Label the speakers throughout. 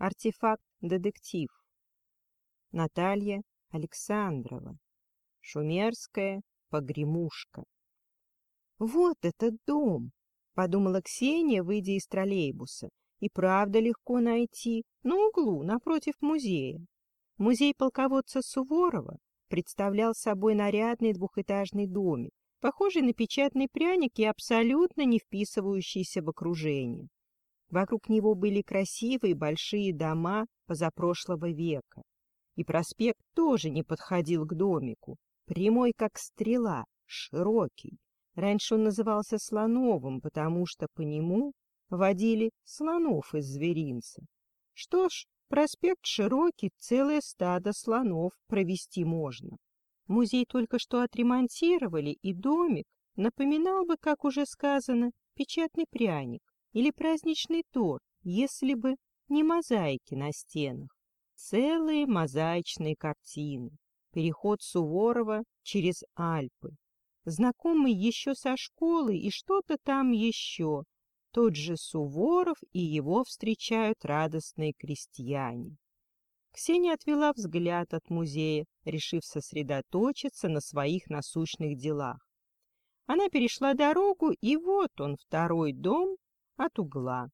Speaker 1: Артефакт-детектив. Наталья Александрова. Шумерская погремушка. «Вот этот дом!» — подумала Ксения, выйдя из троллейбуса. «И правда легко найти, на углу, напротив музея». Музей полководца Суворова представлял собой нарядный двухэтажный домик, похожий на печатный пряник и абсолютно не вписывающийся в окружение. Вокруг него были красивые большие дома позапрошлого века. И проспект тоже не подходил к домику, прямой как стрела, широкий. Раньше он назывался Слоновым, потому что по нему водили слонов из зверинца. Что ж, проспект широкий, целое стадо слонов провести можно. Музей только что отремонтировали, и домик напоминал бы, как уже сказано, печатный пряник или праздничный торт, если бы не мозаики на стенах. Целые мозаичные картины. Переход Суворова через Альпы. Знакомый еще со школы и что-то там еще. Тот же Суворов и его встречают радостные крестьяне. Ксения отвела взгляд от музея, решив сосредоточиться на своих насущных делах. Она перешла дорогу, и вот он, второй дом от угла.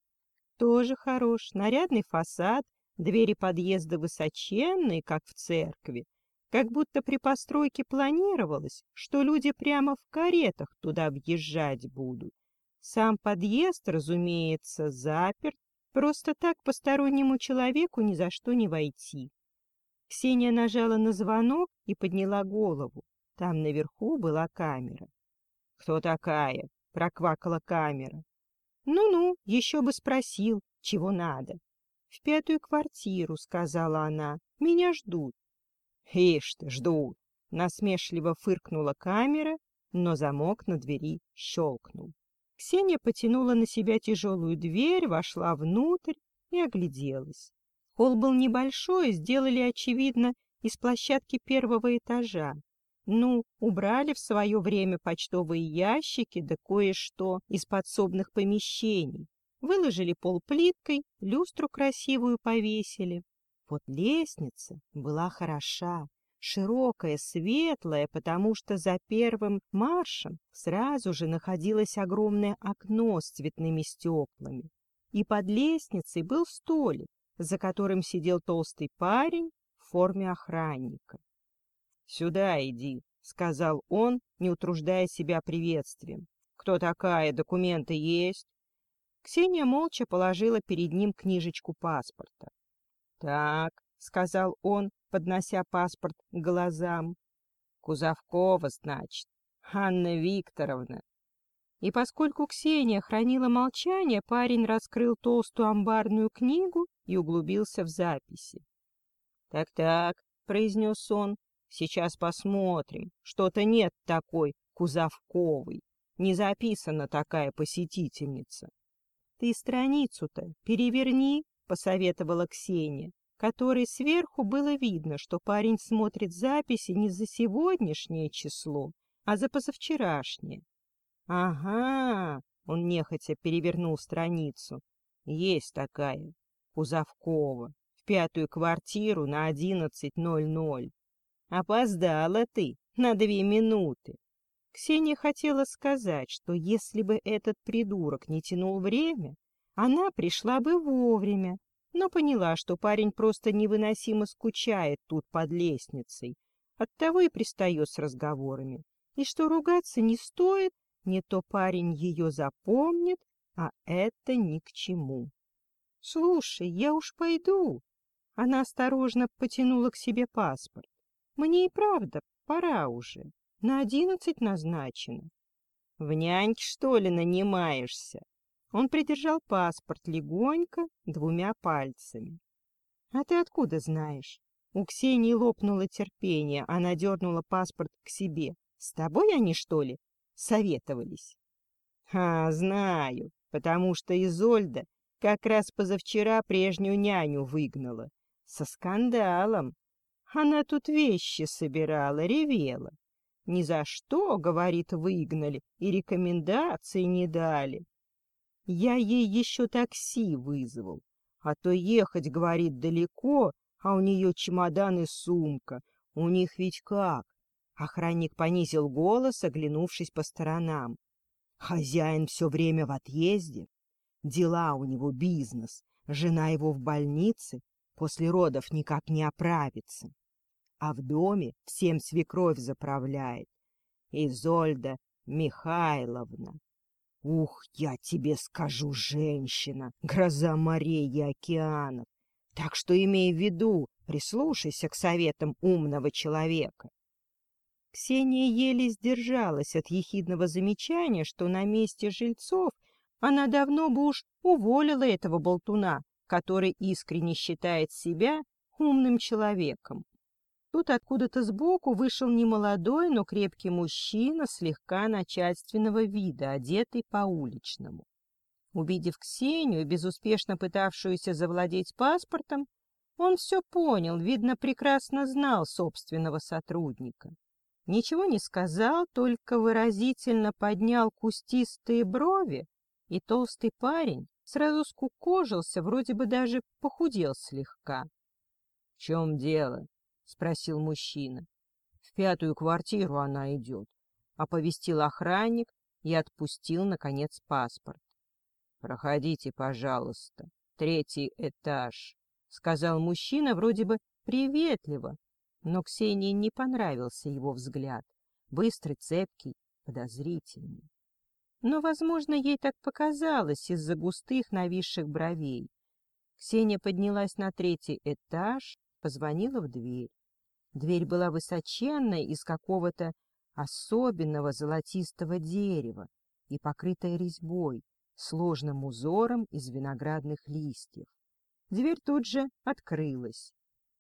Speaker 1: Тоже хорош, нарядный фасад, двери подъезда высоченные, как в церкви. Как будто при постройке планировалось, что люди прямо в каретах туда въезжать будут. Сам подъезд, разумеется, заперт, просто так постороннему человеку ни за что не войти. Ксения нажала на звонок и подняла голову. Там наверху была камера. «Кто такая?» — проквакала камера. «Ну-ну, еще бы спросил, чего надо». «В пятую квартиру», — сказала она. «Меня ждут». «Ишь ты, ждут!» — насмешливо фыркнула камера, но замок на двери щелкнул. Ксения потянула на себя тяжелую дверь, вошла внутрь и огляделась. Холл был небольшой, сделали, очевидно, из площадки первого этажа. Ну, убрали в свое время почтовые ящики, да кое-что из подсобных помещений. Выложили пол плиткой, люстру красивую повесили. Вот лестница была хороша, широкая, светлая, потому что за первым маршем сразу же находилось огромное окно с цветными стеклами. И под лестницей был столик, за которым сидел толстый парень в форме охранника. «Сюда иди», — сказал он, не утруждая себя приветствием. «Кто такая? Документы есть?» Ксения молча положила перед ним книжечку паспорта. «Так», — сказал он, поднося паспорт к глазам. «Кузовкова, значит, Анна Викторовна». И поскольку Ксения хранила молчание, парень раскрыл толстую амбарную книгу и углубился в записи. «Так-так», — произнес он, Сейчас посмотрим. Что-то нет такой Кузовковой. Не записана такая посетительница. — Ты страницу-то переверни, — посоветовала Ксения, которой сверху было видно, что парень смотрит записи не за сегодняшнее число, а за позавчерашнее. — Ага, — он нехотя перевернул страницу. — Есть такая, Кузовкова, в пятую квартиру на одиннадцать ноль ноль. Опоздала ты на две минуты. Ксения хотела сказать, что если бы этот придурок не тянул время, она пришла бы вовремя, но поняла, что парень просто невыносимо скучает тут под лестницей, оттого и пристает с разговорами, и что ругаться не стоит, не то парень ее запомнит, а это ни к чему. — Слушай, я уж пойду. Она осторожно потянула к себе паспорт. Мне и правда пора уже. На одиннадцать назначено. В няньке, что ли, нанимаешься? Он придержал паспорт легонько двумя пальцами. А ты откуда знаешь? У Ксении лопнуло терпение, она дернула паспорт к себе. С тобой они, что ли, советовались? А, знаю, потому что Изольда как раз позавчера прежнюю няню выгнала. Со скандалом. Она тут вещи собирала, ревела. Ни за что, говорит, выгнали и рекомендации не дали. Я ей еще такси вызвал. А то ехать, говорит, далеко, а у нее чемодан и сумка. У них ведь как? Охранник понизил голос, оглянувшись по сторонам. Хозяин все время в отъезде. Дела у него бизнес. Жена его в больнице. После родов никак не оправится. А в доме всем свекровь заправляет. Изольда Михайловна. Ух, я тебе скажу, женщина, гроза морей и океанов. Так что имей в виду, прислушайся к советам умного человека. Ксения еле сдержалась от ехидного замечания, что на месте жильцов она давно бы уж уволила этого болтуна, который искренне считает себя умным человеком. Тут откуда-то сбоку вышел немолодой, но крепкий мужчина слегка начальственного вида, одетый по-уличному. Увидев Ксению, безуспешно пытавшуюся завладеть паспортом, он все понял, видно, прекрасно знал собственного сотрудника. Ничего не сказал, только выразительно поднял кустистые брови, и толстый парень сразу скукожился, вроде бы даже похудел слегка. — В чем дело? — спросил мужчина. — В пятую квартиру она идет, — оповестил охранник и отпустил, наконец, паспорт. — Проходите, пожалуйста, третий этаж, — сказал мужчина вроде бы приветливо, но Ксении не понравился его взгляд, быстрый, цепкий, подозрительный. Но, возможно, ей так показалось из-за густых нависших бровей. Ксения поднялась на третий этаж, позвонила в дверь. Дверь была высоченной из какого-то особенного золотистого дерева и покрытая резьбой, сложным узором из виноградных листьев. Дверь тут же открылась.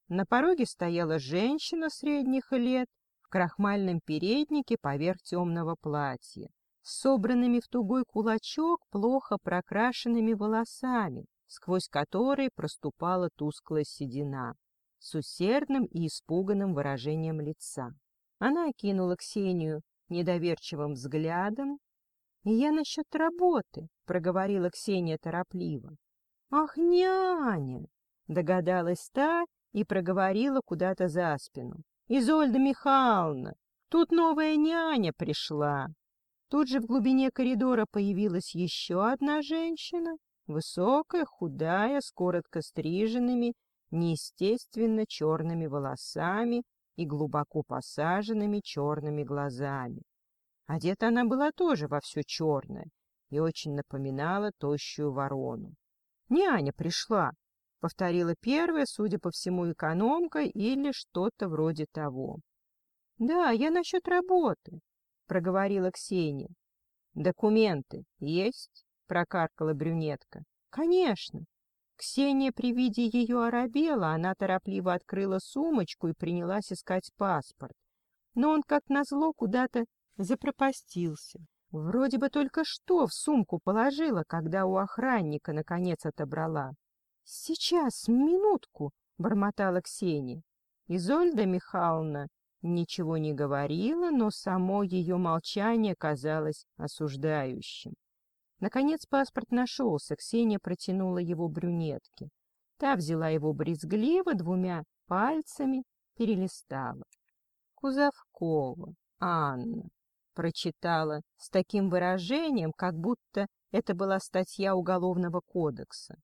Speaker 1: На пороге стояла женщина средних лет в крахмальном переднике поверх темного платья, с собранными в тугой кулачок плохо прокрашенными волосами, сквозь которые проступала тусклая седина с усердным и испуганным выражением лица. Она окинула Ксению недоверчивым взглядом. — Я насчет работы, — проговорила Ксения торопливо. — Ах, няня! — догадалась та и проговорила куда-то за спину. — Изольда Михайловна, тут новая няня пришла. Тут же в глубине коридора появилась еще одна женщина, высокая, худая, с коротко стриженными неестественно черными волосами и глубоко посаженными черными глазами. Одета она была тоже во все черное и очень напоминала тощую ворону. «Няня пришла», — повторила первая, судя по всему, экономка или что-то вроде того. «Да, я насчет работы», — проговорила Ксения. «Документы есть?» — прокаркала брюнетка. «Конечно. Ксения при виде ее оробела, она торопливо открыла сумочку и принялась искать паспорт. Но он, как назло, куда-то запропастился. Вроде бы только что в сумку положила, когда у охранника, наконец, отобрала. — Сейчас, минутку, — бормотала Ксения. Изольда Михайловна ничего не говорила, но само ее молчание казалось осуждающим. Наконец паспорт нашелся, Ксения протянула его брюнетке. Та взяла его брезгливо, двумя пальцами перелистала. Кузовкова Анна прочитала с таким выражением, как будто это была статья Уголовного кодекса.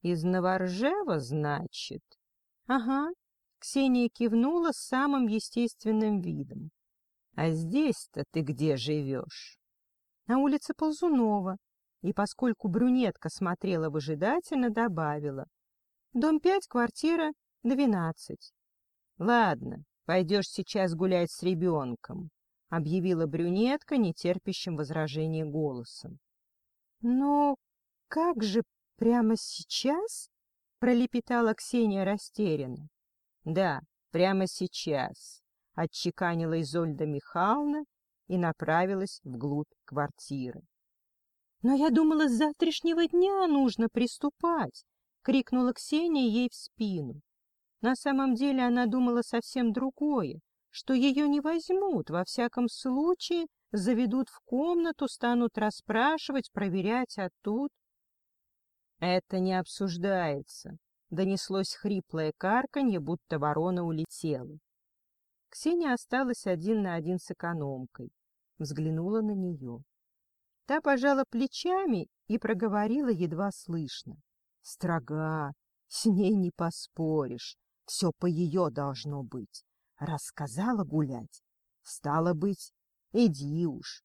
Speaker 1: «Из Новоржева, значит?» «Ага», — Ксения кивнула самым естественным видом. «А здесь-то ты где живешь?» На улице Ползунова, и поскольку брюнетка смотрела выжидательно, добавила. Дом пять, квартира двенадцать. — Ладно, пойдешь сейчас гулять с ребенком, — объявила брюнетка нетерпящим возражения голосом. — Но как же прямо сейчас? — пролепетала Ксения растерянно. — Да, прямо сейчас, — отчеканила Изольда Михайловна и направилась вглубь квартиры. «Но я думала, с завтрашнего дня нужно приступать!» — крикнула Ксения ей в спину. На самом деле она думала совсем другое, что ее не возьмут, во всяком случае заведут в комнату, станут расспрашивать, проверять, а тут... Это не обсуждается. Донеслось хриплое карканье, будто ворона улетела. Ксения осталась один на один с экономкой. Взглянула на нее. Та пожала плечами и проговорила едва слышно. Строга, с ней не поспоришь, все по ее должно быть. Рассказала гулять. Стало быть, иди уж.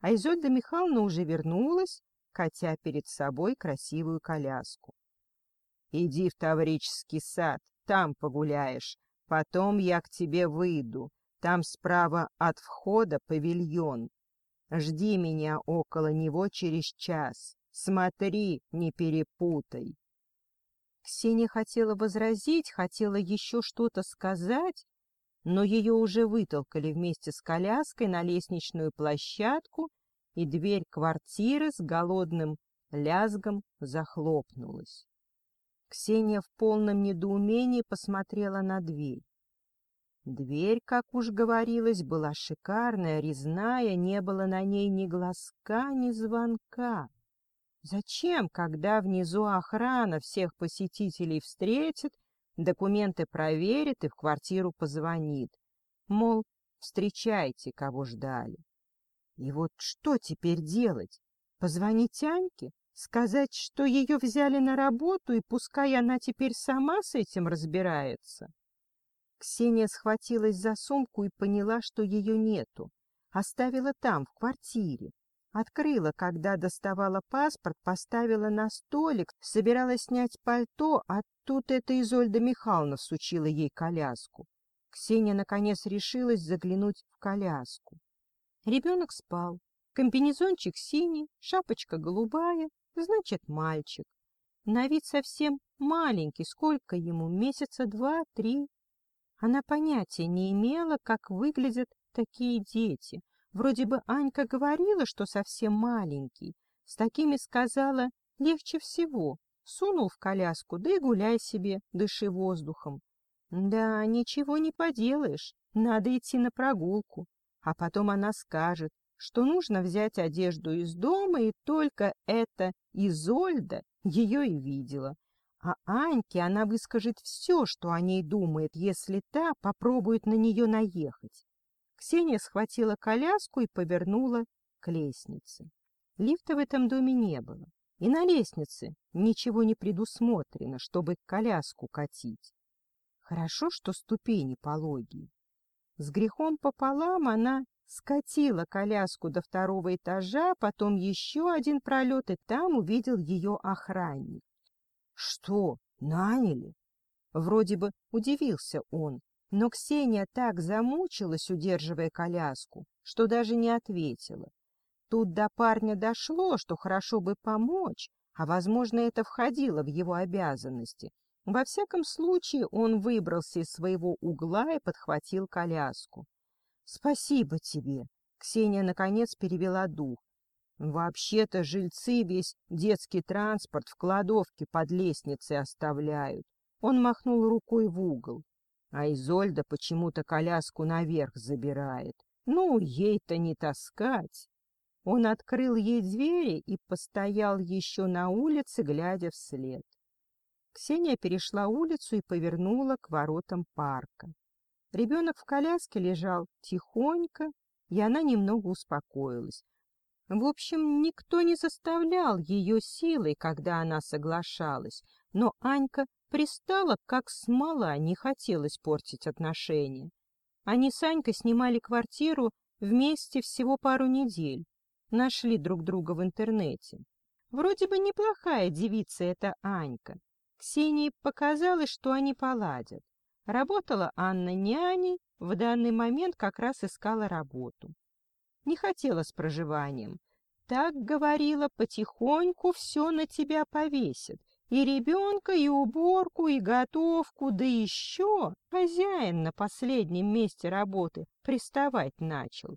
Speaker 1: А Изольда Михайловна уже вернулась, катя перед собой красивую коляску. Иди в Таврический сад, там погуляешь, потом я к тебе выйду, там справа от входа павильон. Жди меня около него через час. Смотри, не перепутай. Ксения хотела возразить, хотела еще что-то сказать, но ее уже вытолкали вместе с коляской на лестничную площадку, и дверь квартиры с голодным лязгом захлопнулась. Ксения в полном недоумении посмотрела на дверь. Дверь, как уж говорилось, была шикарная, резная, не было на ней ни глазка, ни звонка. Зачем, когда внизу охрана всех посетителей встретит, документы проверит и в квартиру позвонит? Мол, встречайте, кого ждали. И вот что теперь делать? Позвонить Аньке? Сказать, что ее взяли на работу, и пускай она теперь сама с этим разбирается? Ксения схватилась за сумку и поняла, что ее нету. Оставила там, в квартире. Открыла, когда доставала паспорт, поставила на столик, собиралась снять пальто, а тут эта Изольда Михайловна сучила ей коляску. Ксения, наконец, решилась заглянуть в коляску. Ребенок спал. Комбинезончик синий, шапочка голубая, значит, мальчик. На вид совсем маленький, сколько ему, месяца два-три. Она понятия не имела, как выглядят такие дети. Вроде бы Анька говорила, что совсем маленький. С такими сказала легче всего. Сунул в коляску, да и гуляй себе, дыши воздухом. Да, ничего не поделаешь, надо идти на прогулку. А потом она скажет, что нужно взять одежду из дома, и только эта Изольда ее и видела. А Аньке она выскажет все, что о ней думает, если та попробует на нее наехать. Ксения схватила коляску и повернула к лестнице. Лифта в этом доме не было, и на лестнице ничего не предусмотрено, чтобы коляску катить. Хорошо, что ступени пологие. С грехом пополам она скатила коляску до второго этажа, потом еще один пролет, и там увидел ее охранник. — Что, наняли? Вроде бы удивился он, но Ксения так замучилась, удерживая коляску, что даже не ответила. Тут до парня дошло, что хорошо бы помочь, а, возможно, это входило в его обязанности, во всяком случае, он выбрался из своего угла и подхватил коляску. — Спасибо тебе! — Ксения, наконец, перевела дух. — Вообще-то жильцы весь детский транспорт в кладовке под лестницей оставляют. Он махнул рукой в угол. А Изольда почему-то коляску наверх забирает. Ну, ей-то не таскать. Он открыл ей двери и постоял еще на улице, глядя вслед. Ксения перешла улицу и повернула к воротам парка. Ребенок в коляске лежал тихонько, и она немного успокоилась. В общем, никто не заставлял ее силой, когда она соглашалась, но Анька пристала, как смола, не хотелось портить отношения. Они с Анькой снимали квартиру вместе всего пару недель, нашли друг друга в интернете. Вроде бы неплохая девица эта Анька, Ксении показалось, что они поладят. Работала Анна няней, в данный момент как раз искала работу. Не хотела с проживанием. Так говорила, потихоньку все на тебя повесит. И ребенка, и уборку, и готовку, да еще хозяин на последнем месте работы приставать начал.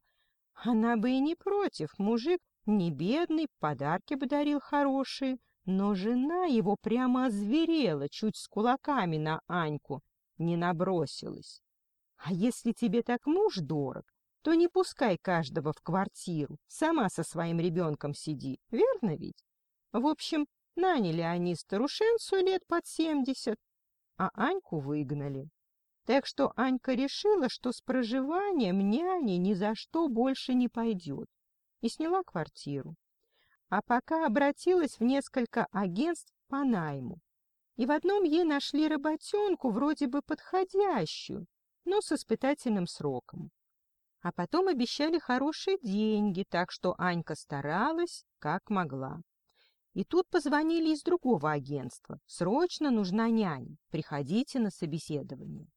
Speaker 1: Она бы и не против, мужик не бедный, подарки бы дарил хорошие, но жена его прямо озверела, чуть с кулаками на Аньку не набросилась. А если тебе так муж дорог, то не пускай каждого в квартиру, сама со своим ребенком сиди, верно ведь? В общем, Наняли они старушенцу лет под семьдесят, а Аньку выгнали. Так что Анька решила, что с проживанием няни ни за что больше не пойдет, и сняла квартиру. А пока обратилась в несколько агентств по найму. И в одном ей нашли работенку, вроде бы подходящую, но с испытательным сроком. А потом обещали хорошие деньги, так что Анька старалась, как могла. И тут позвонили из другого агентства. Срочно нужна няня, приходите на собеседование.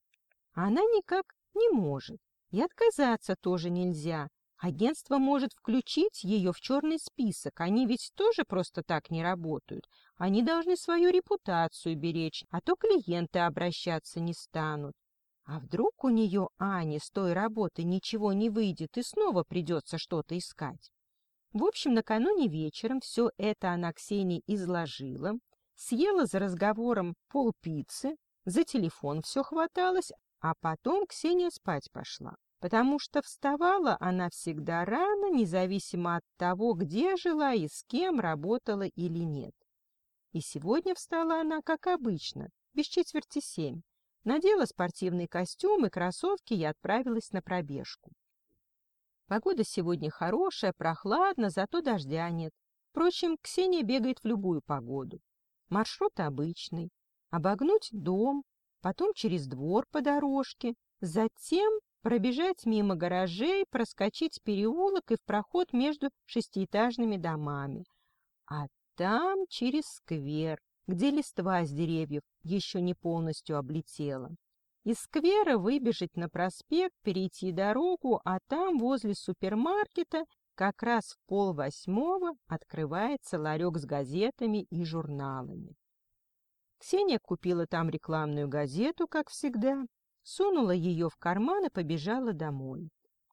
Speaker 1: А она никак не может. И отказаться тоже нельзя. Агентство может включить ее в черный список. Они ведь тоже просто так не работают. Они должны свою репутацию беречь, а то клиенты обращаться не станут. А вдруг у нее, Ани, с той работы ничего не выйдет и снова придется что-то искать? В общем, накануне вечером все это она Ксении изложила, съела за разговором полпиццы, за телефон все хваталось, а потом Ксения спать пошла, потому что вставала она всегда рано, независимо от того, где жила и с кем работала или нет. И сегодня встала она, как обычно, без четверти семь, надела спортивный костюм и кроссовки и отправилась на пробежку. Погода сегодня хорошая, прохладно, зато дождя нет. Впрочем, Ксения бегает в любую погоду. Маршрут обычный. Обогнуть дом, потом через двор по дорожке, затем пробежать мимо гаражей, проскочить переулок и в проход между шестиэтажными домами. А там через сквер, где листва с деревьев еще не полностью облетела. Из сквера выбежать на проспект, перейти дорогу, а там, возле супермаркета, как раз в полвосьмого открывается ларек с газетами и журналами. Ксения купила там рекламную газету, как всегда, сунула ее в карман и побежала домой.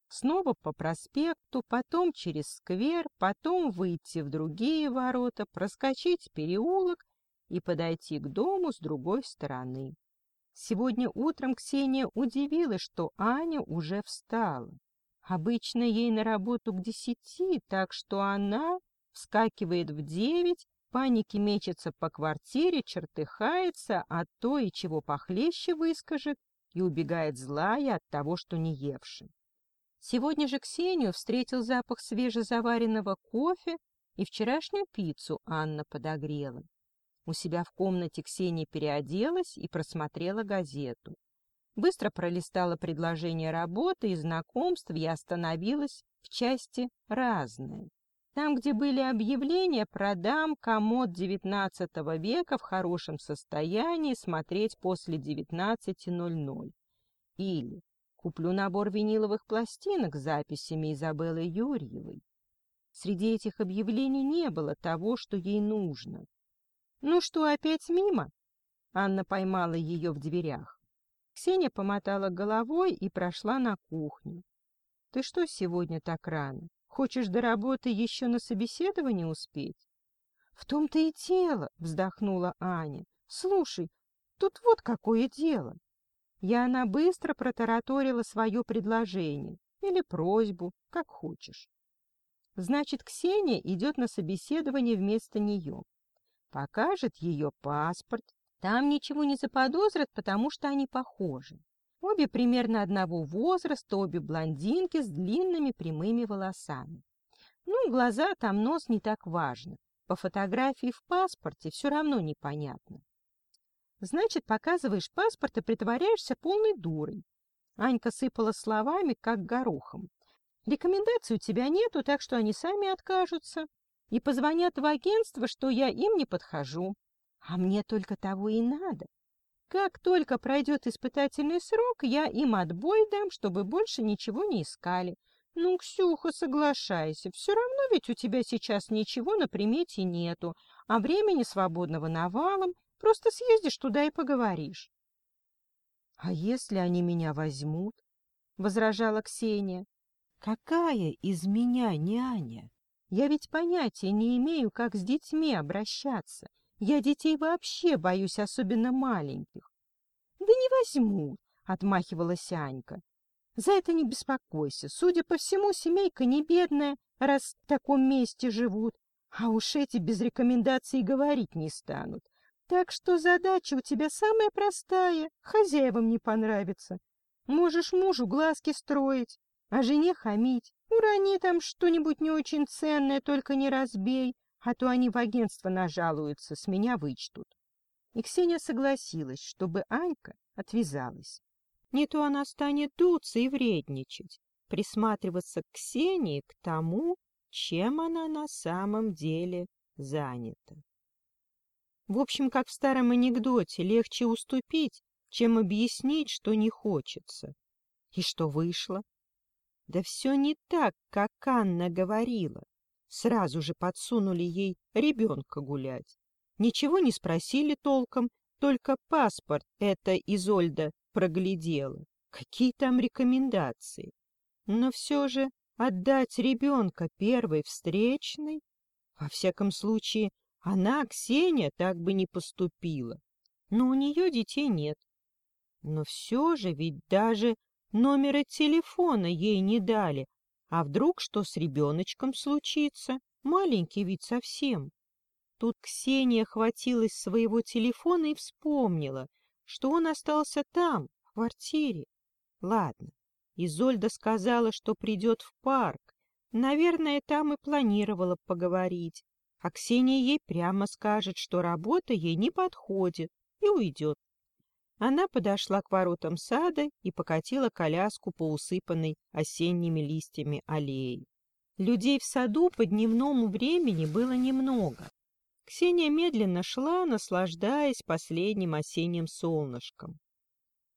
Speaker 1: Снова по проспекту, потом через сквер, потом выйти в другие ворота, проскочить переулок и подойти к дому с другой стороны. Сегодня утром Ксения удивилась, что Аня уже встала. Обычно ей на работу к десяти, так что она вскакивает в девять панике мечется по квартире, чертыхается, а то и чего похлеще выскажет, и убегает злая от того, что не евши. Сегодня же Ксению встретил запах свежезаваренного кофе и вчерашнюю пиццу Анна подогрела. У себя в комнате Ксения переоделась и просмотрела газету. Быстро пролистала предложения работы и знакомств и остановилась в части «Разные». Там, где были объявления, продам комод XIX века в хорошем состоянии смотреть после 19.00. Или куплю набор виниловых пластинок с записями Изабеллы Юрьевой. Среди этих объявлений не было того, что ей нужно. «Ну что, опять мимо?» Анна поймала ее в дверях. Ксения помотала головой и прошла на кухню. «Ты что сегодня так рано? Хочешь до работы еще на собеседование успеть? — В том-то и дело, — вздохнула Аня. — Слушай, тут вот какое дело. И она быстро протараторила свое предложение или просьбу, как хочешь. Значит, Ксения идет на собеседование вместо нее. Покажет ее паспорт. Там ничего не заподозрят, потому что они похожи. Обе примерно одного возраста, обе блондинки с длинными прямыми волосами. Ну, глаза там, нос не так важно. По фотографии в паспорте все равно непонятно. Значит, показываешь паспорт и притворяешься полной дурой. Анька сыпала словами, как горохом. Рекомендаций у тебя нету, так что они сами откажутся. И позвонят в агентство, что я им не подхожу. А мне только того и надо. Как только пройдет испытательный срок, я им отбой дам, чтобы больше ничего не искали. Ну, Ксюха, соглашайся, все равно ведь у тебя сейчас ничего на примете нету, а времени свободного навалом, просто съездишь туда и поговоришь. — А если они меня возьмут? — возражала Ксения. — Какая из меня няня? Я ведь понятия не имею, как с детьми обращаться. Я детей вообще боюсь, особенно маленьких. — Да не возьму, — отмахивалась Анька. — За это не беспокойся. Судя по всему, семейка не бедная, раз в таком месте живут. А уж эти без рекомендаций говорить не станут. Так что задача у тебя самая простая, хозяевам не понравится. Можешь мужу глазки строить, а жене хамить. Урони там что-нибудь не очень ценное, только не разбей, а то они в агентство нажалуются, с меня вычтут. И Ксения согласилась, чтобы Анька отвязалась. Не то она станет дуться и вредничать, присматриваться к Ксении к тому, чем она на самом деле занята. В общем, как в старом анекдоте, легче уступить, чем объяснить, что не хочется. И что вышло? Да все не так, как Анна говорила. Сразу же подсунули ей ребенка гулять. Ничего не спросили толком, только паспорт это Изольда проглядела. Какие там рекомендации? Но все же отдать ребенка первой встречной? Во всяком случае, она, Ксения, так бы не поступила. Но у нее детей нет. Но все же ведь даже номера телефона ей не дали. А вдруг что с ребеночком случится? Маленький ведь совсем. Тут Ксения хватилась своего телефона и вспомнила, что он остался там, в квартире. Ладно, Изольда сказала, что придет в парк. Наверное, там и планировала поговорить а Ксения ей прямо скажет, что работа ей не подходит, и уйдет. Она подошла к воротам сада и покатила коляску по усыпанной осенними листьями аллеи. Людей в саду по дневному времени было немного. Ксения медленно шла, наслаждаясь последним осенним солнышком.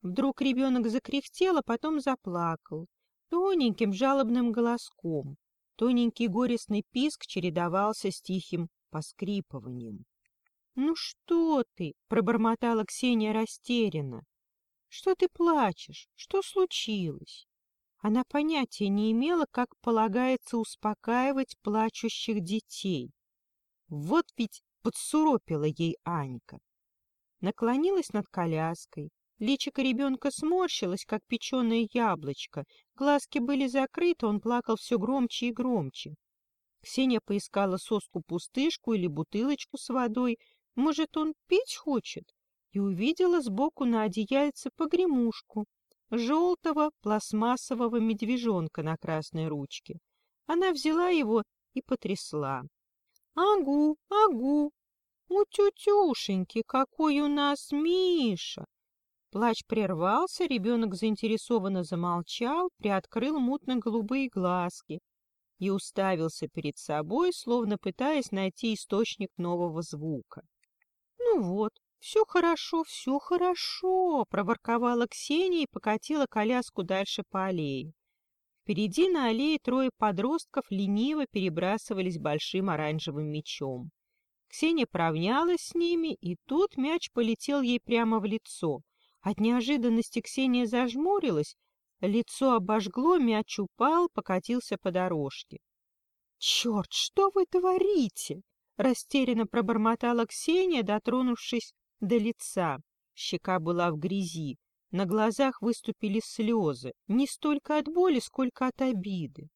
Speaker 1: Вдруг ребенок закряхтел, а потом заплакал, тоненьким жалобным голоском. Тоненький горестный писк чередовался с тихим поскрипыванием. — Ну что ты? — пробормотала Ксения растерянно. — Что ты плачешь? Что случилось? Она понятия не имела, как полагается успокаивать плачущих детей. Вот ведь подсуропила ей Анька. Наклонилась над коляской, Личико ребенка сморщилось, как печеное яблочко. Глазки были закрыты, он плакал все громче и громче. Ксения поискала соску-пустышку или бутылочку с водой. Может, он пить хочет? И увидела сбоку на одеяльце погремушку, желтого пластмассового медвежонка на красной ручке. Она взяла его и потрясла. «Агу, агу! У-тю-тюшеньки, какой у нас Миша!» Плач прервался, ребенок заинтересованно замолчал, приоткрыл мутно-голубые глазки и уставился перед собой, словно пытаясь найти источник нового звука. — Ну вот, все хорошо, все хорошо, — проворковала Ксения и покатила коляску дальше по аллее. Впереди на аллее трое подростков лениво перебрасывались большим оранжевым мячом. Ксения поравнялась с ними, и тут мяч полетел ей прямо в лицо — от неожиданности Ксения зажмурилась, лицо обожгло, мяч упал, покатился по дорожке. — Черт, что вы творите? — растерянно пробормотала Ксения, дотронувшись до лица. Щека была в грязи, на глазах выступили слезы, не столько от боли, сколько от обиды.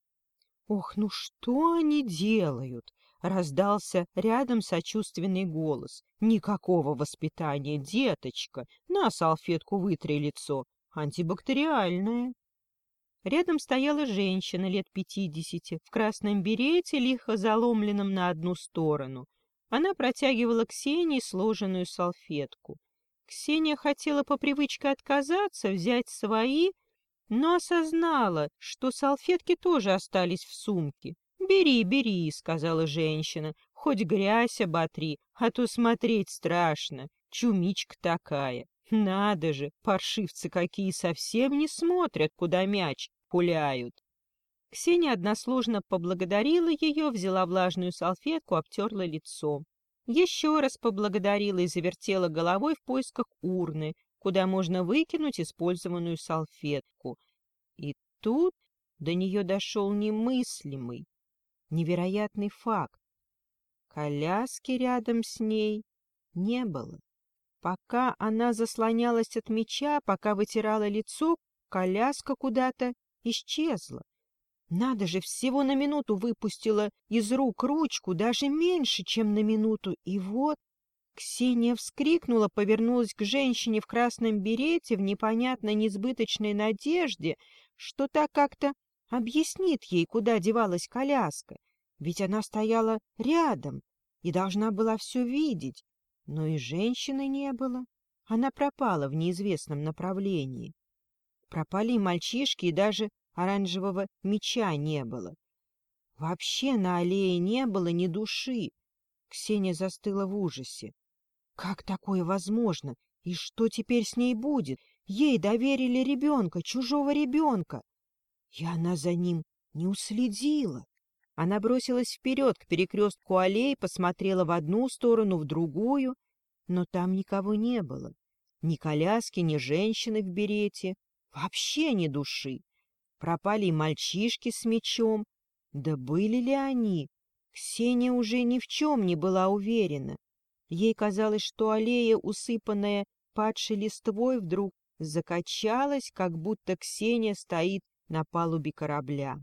Speaker 1: Ох, ну что они делают? Раздался рядом сочувственный голос. «Никакого воспитания, деточка! На салфетку вытри лицо! Антибактериальное!» Рядом стояла женщина лет пятидесяти, в красном берете, лихо заломленном на одну сторону. Она протягивала Ксении сложенную салфетку. Ксения хотела по привычке отказаться, взять свои, но осознала, что салфетки тоже остались в сумке. «Бери, бери», — сказала женщина, — «хоть грязь оботри, а то смотреть страшно, чумичка такая. Надо же, паршивцы какие совсем не смотрят, куда мяч пуляют». Ксения односложно поблагодарила ее, взяла влажную салфетку, обтерла лицо. Еще раз поблагодарила и завертела головой в поисках урны, куда можно выкинуть использованную салфетку. И тут до нее дошел немыслимый, невероятный факт. Коляски рядом с ней не было. Пока она заслонялась от меча, пока вытирала лицо, коляска куда-то исчезла. Надо же, всего на минуту выпустила из рук ручку, даже меньше, чем на минуту, и вот... Ксения вскрикнула, повернулась к женщине в красном берете в непонятной несбыточной надежде, что та как-то объяснит ей, куда девалась коляска, ведь она стояла рядом и должна была все видеть, но и женщины не было. Она пропала в неизвестном направлении. Пропали мальчишки, и даже оранжевого меча не было. Вообще на аллее не было ни души. Ксения застыла в ужасе. Как такое возможно? И что теперь с ней будет? Ей доверили ребенка, чужого ребенка. И она за ним не уследила. Она бросилась вперед к перекрестку аллей, посмотрела в одну сторону, в другую, но там никого не было. Ни коляски, ни женщины в берете, вообще ни души. Пропали и мальчишки с мечом. Да были ли они? Ксения уже ни в чем не была уверена. Ей казалось, что аллея, усыпанная падшей листвой, вдруг закачалась, как будто Ксения стоит на палубе корабля.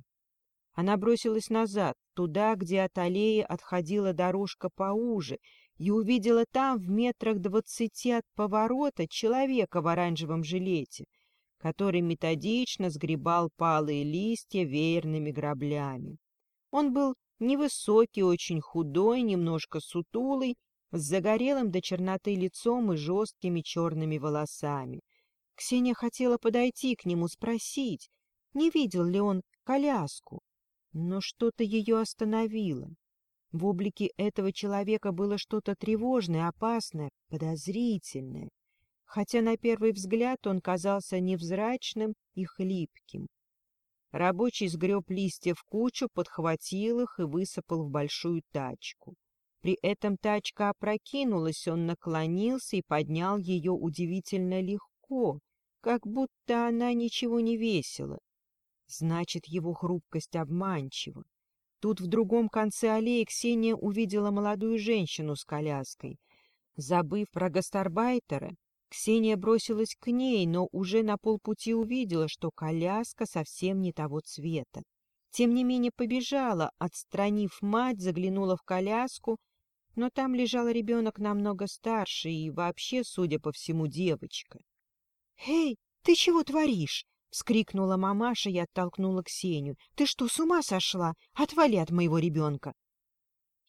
Speaker 1: Она бросилась назад, туда, где от аллеи отходила дорожка поуже, и увидела там, в метрах двадцати от поворота, человека в оранжевом жилете — который методично сгребал палые листья веерными граблями. Он был невысокий, очень худой, немножко сутулый, с загорелым до черноты лицом и жесткими черными волосами. Ксения хотела подойти к нему, спросить, не видел ли он коляску, но что-то ее остановило. В облике этого человека было что-то тревожное, опасное, подозрительное хотя на первый взгляд он казался невзрачным и хлипким. Рабочий сгреб листья в кучу, подхватил их и высыпал в большую тачку. При этом тачка опрокинулась, он наклонился и поднял ее удивительно легко, как будто она ничего не весила. Значит, его хрупкость обманчива. Тут в другом конце аллеи Ксения увидела молодую женщину с коляской. Забыв про гастарбайтера, Ксения бросилась к ней, но уже на полпути увидела, что коляска совсем не того цвета. Тем не менее побежала, отстранив мать, заглянула в коляску, но там лежал ребенок намного старше и вообще, судя по всему, девочка. — Эй, ты чего творишь? — вскрикнула мамаша и оттолкнула Ксению. — Ты что, с ума сошла? Отвали от моего ребенка!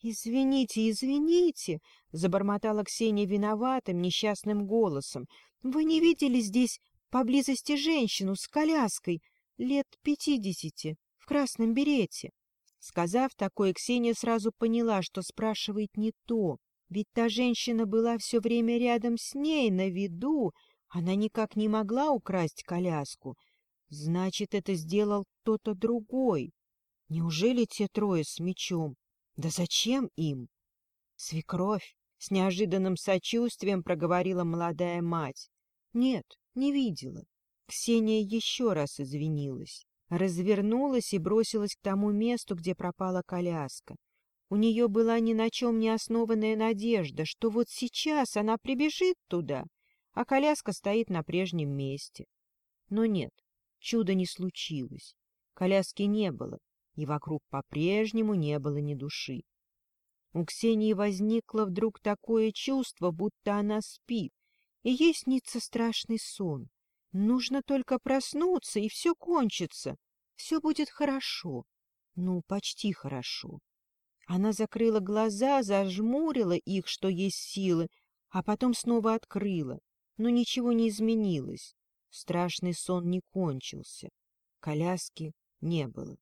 Speaker 1: «Извините, извините!» — забормотала Ксения виноватым, несчастным голосом. «Вы не видели здесь поблизости женщину с коляской, лет пятидесяти, в красном берете?» Сказав такое, Ксения сразу поняла, что спрашивает не то, ведь та женщина была все время рядом с ней, на виду, она никак не могла украсть коляску. Значит, это сделал кто-то другой. Неужели те трое с мечом? Да зачем им? Свекровь, с неожиданным сочувствием проговорила молодая мать. Нет, не видела. Ксения еще раз извинилась, развернулась и бросилась к тому месту, где пропала коляска. У нее была ни на чем не основанная надежда, что вот сейчас она прибежит туда, а коляска стоит на прежнем месте. Но нет, чуда не случилось. Коляски не было, и вокруг по-прежнему не было ни души. У Ксении возникло вдруг такое чувство, будто она спит, и ей снится страшный сон. Нужно только проснуться, и все кончится, все будет хорошо. Ну, почти хорошо. Она закрыла глаза, зажмурила их, что есть силы, а потом снова открыла, но ничего не изменилось. Страшный сон не кончился. Коляски не было.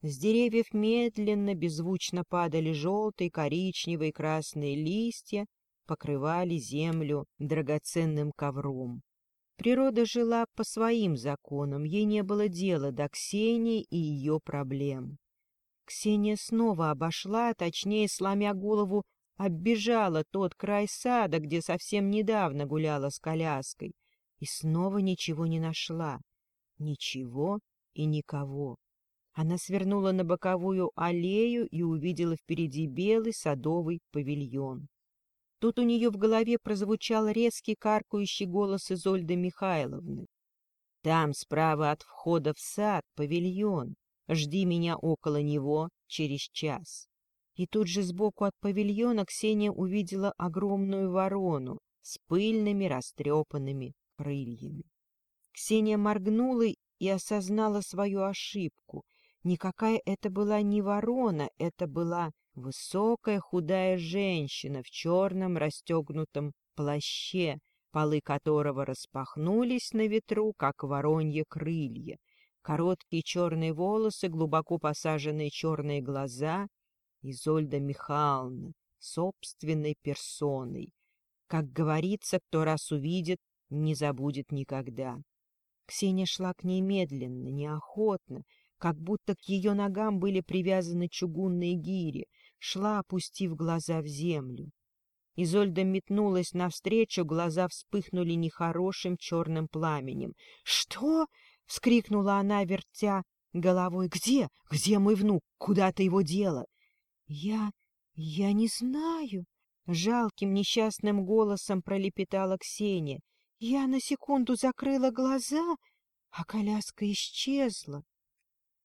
Speaker 1: С деревьев медленно, беззвучно падали желтые, коричневые и красные листья, покрывали землю драгоценным ковром. Природа жила по своим законам, ей не было дела до Ксении и ее проблем. Ксения снова обошла, а точнее, сломя голову, оббежала тот край сада, где совсем недавно гуляла с коляской, и снова ничего не нашла. Ничего и никого. Она свернула на боковую аллею и увидела впереди белый садовый павильон. Тут у нее в голове прозвучал резкий каркающий голос Изольды Михайловны. Там, справа от входа в сад, павильон. Жди меня около него через час. И тут же сбоку от павильона Ксения увидела огромную ворону с пыльными растрепанными крыльями. Ксения моргнула и осознала свою ошибку. Никакая это была не ворона, это была высокая худая женщина в черном расстегнутом плаще, полы которого распахнулись на ветру, как воронье крылья. Короткие черные волосы, глубоко посаженные черные глаза. Изольда Михайловна, собственной персоной. Как говорится, кто раз увидит, не забудет никогда. Ксения шла к ней медленно, неохотно, как будто к ее ногам были привязаны чугунные гири, шла, опустив глаза в землю. Изольда метнулась навстречу, глаза вспыхнули нехорошим черным пламенем. «Что?» — вскрикнула она, вертя головой. «Где? Где мой внук? Куда ты его дела?» «Я... я не знаю», — жалким несчастным голосом пролепетала Ксения. «Я на секунду закрыла глаза, а коляска исчезла».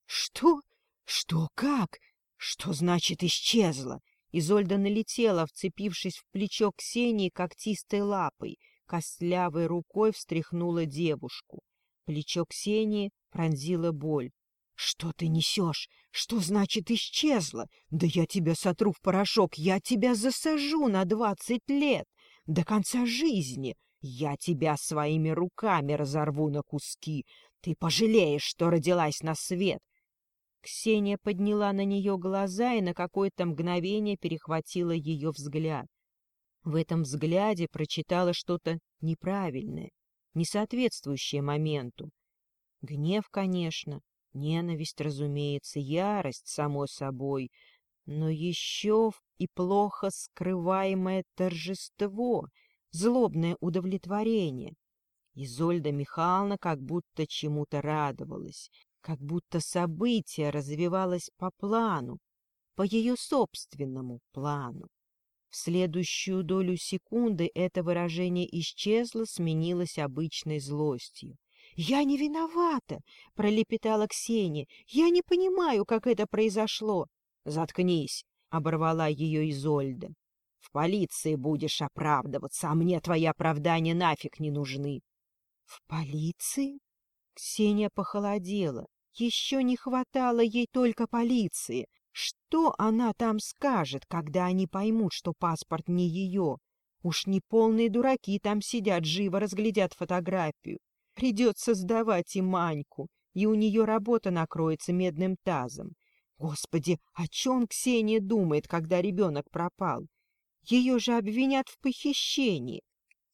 Speaker 1: «Что? Что? Как? Что значит исчезла?» Изольда налетела, вцепившись в плечо Ксении когтистой лапой, костлявой рукой встряхнула девушку. Плечо Ксении пронзила боль. — Что ты несешь? Что значит исчезла? Да я тебя сотру в порошок, я тебя засажу на двадцать лет, до конца жизни. Я тебя своими руками разорву на куски. Ты пожалеешь, что родилась на свет. Ксения подняла на нее глаза и на какое-то мгновение перехватила ее взгляд. В этом взгляде прочитала что-то неправильное, не соответствующее моменту. Гнев, конечно, ненависть, разумеется, ярость, само собой, но еще и плохо скрываемое торжество, злобное удовлетворение. Изольда Михайловна как будто чему-то радовалась, как будто событие развивалось по плану, по ее собственному плану. В следующую долю секунды это выражение исчезло, сменилось обычной злостью. «Я не виновата!» — пролепетала Ксения. «Я не понимаю, как это произошло!» «Заткнись!» — оборвала ее Изольда. «В полиции будешь оправдываться, а мне твои оправдания нафиг не нужны!» «В полиции?» Ксения похолодела. Еще не хватало ей только полиции. Что она там скажет, когда они поймут, что паспорт не ее? Уж не полные дураки там сидят, живо разглядят фотографию. Придется сдавать и Маньку, и у нее работа накроется медным тазом. Господи, о чем Ксения думает, когда ребенок пропал? Ее же обвинят в похищении.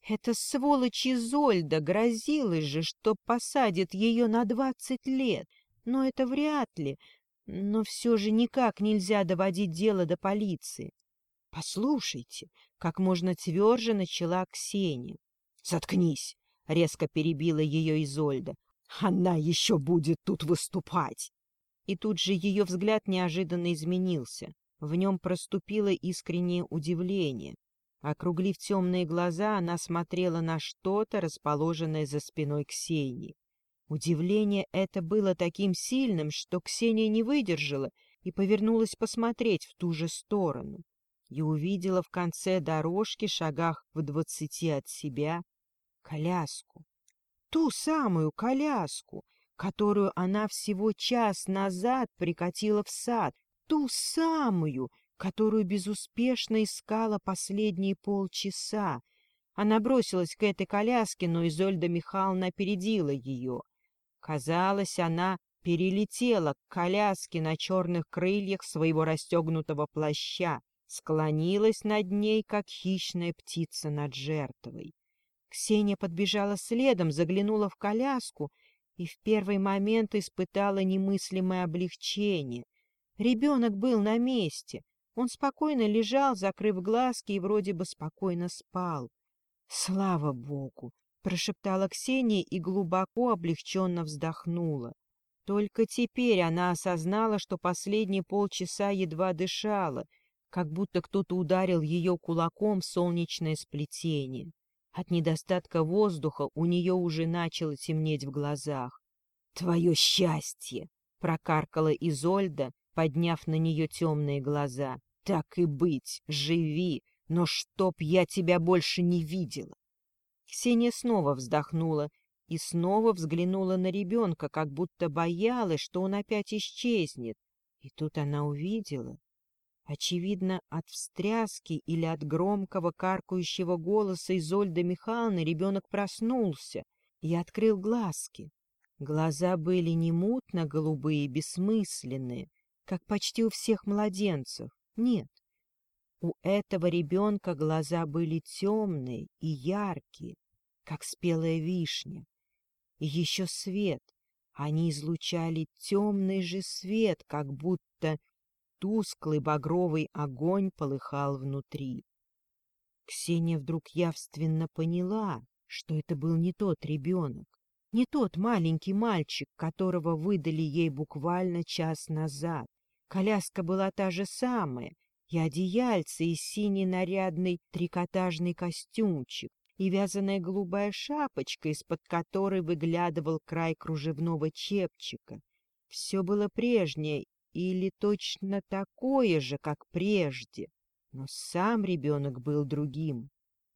Speaker 1: Эта сволочь Изольда грозилась же, что посадит ее на двадцать лет — но это вряд ли. Но все же никак нельзя доводить дело до полиции. Послушайте, как можно тверже начала Ксения. Заткнись, резко перебила ее Изольда. Она еще будет тут выступать. И тут же ее взгляд неожиданно изменился. В нем проступило искреннее удивление. Округлив темные глаза, она смотрела на что-то, расположенное за спиной Ксении. Удивление это было таким сильным, что Ксения не выдержала и повернулась посмотреть в ту же сторону. И увидела в конце дорожки, шагах в двадцати от себя, коляску. Ту самую коляску, которую она всего час назад прикатила в сад, ту самую, которую безуспешно искала последние полчаса. Она бросилась к этой коляске, но Изольда Михайловна опередила ее. Казалось, она перелетела к коляске на черных крыльях своего расстегнутого плаща, склонилась над ней, как хищная птица над жертвой. Ксения подбежала следом, заглянула в коляску и в первый момент испытала немыслимое облегчение. Ребенок был на месте. Он спокойно лежал, закрыв глазки, и вроде бы спокойно спал. Слава Богу! прошептала Ксения и глубоко облегченно вздохнула. Только теперь она осознала, что последние полчаса едва дышала, как будто кто-то ударил ее кулаком в солнечное сплетение. От недостатка воздуха у нее уже начало темнеть в глазах. «Твое счастье!» — прокаркала Изольда, подняв на нее темные глаза. «Так и быть, живи, но чтоб я тебя больше не видела!» Ксения снова вздохнула и снова взглянула на ребенка, как будто боялась, что он опять исчезнет. И тут она увидела. Очевидно, от встряски или от громкого каркающего голоса Изольды Михайловны ребенок проснулся и открыл глазки. Глаза были не мутно-голубые, бессмысленные, как почти у всех младенцев. Нет, у этого ребенка глаза были темные и яркие, как спелая вишня. И еще свет. Они излучали темный же свет, как будто тусклый багровый огонь полыхал внутри. Ксения вдруг явственно поняла, что это был не тот ребенок, не тот маленький мальчик, которого выдали ей буквально час назад. Коляска была та же самая, и одеяльце, и синий нарядный трикотажный костюмчик, и вязаная голубая шапочка, из-под которой выглядывал край кружевного чепчика. Все было прежнее или точно такое же, как прежде, но сам ребенок был другим.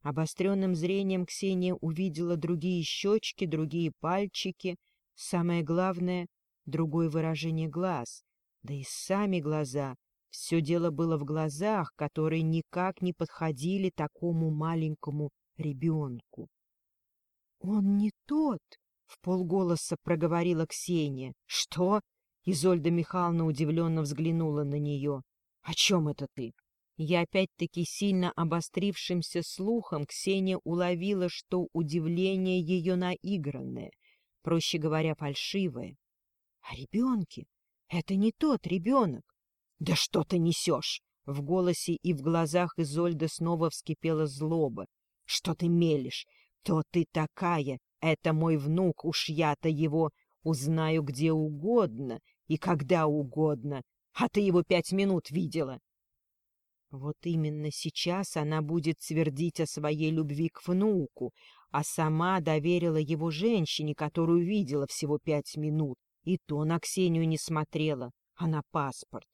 Speaker 1: Обостренным зрением Ксения увидела другие щечки, другие пальчики, самое главное — другое выражение глаз, да и сами глаза. Все дело было в глазах, которые никак не подходили такому маленькому ребенку. — Он не тот, — в полголоса проговорила Ксения. — Что? — Изольда Михайловна удивленно взглянула на нее. — О чем это ты? Я опять-таки сильно обострившимся слухом Ксения уловила, что удивление ее наигранное, проще говоря, фальшивое. — А ребенке? Это не тот ребенок. — Да что ты несешь? В голосе и в глазах Изольды снова вскипела злоба. Что ты мелешь? То ты такая. Это мой внук, уж я-то его узнаю где угодно и когда угодно. А ты его пять минут видела. Вот именно сейчас она будет твердить о своей любви к внуку, а сама доверила его женщине, которую видела всего пять минут, и то на Ксению не смотрела, а на паспорт.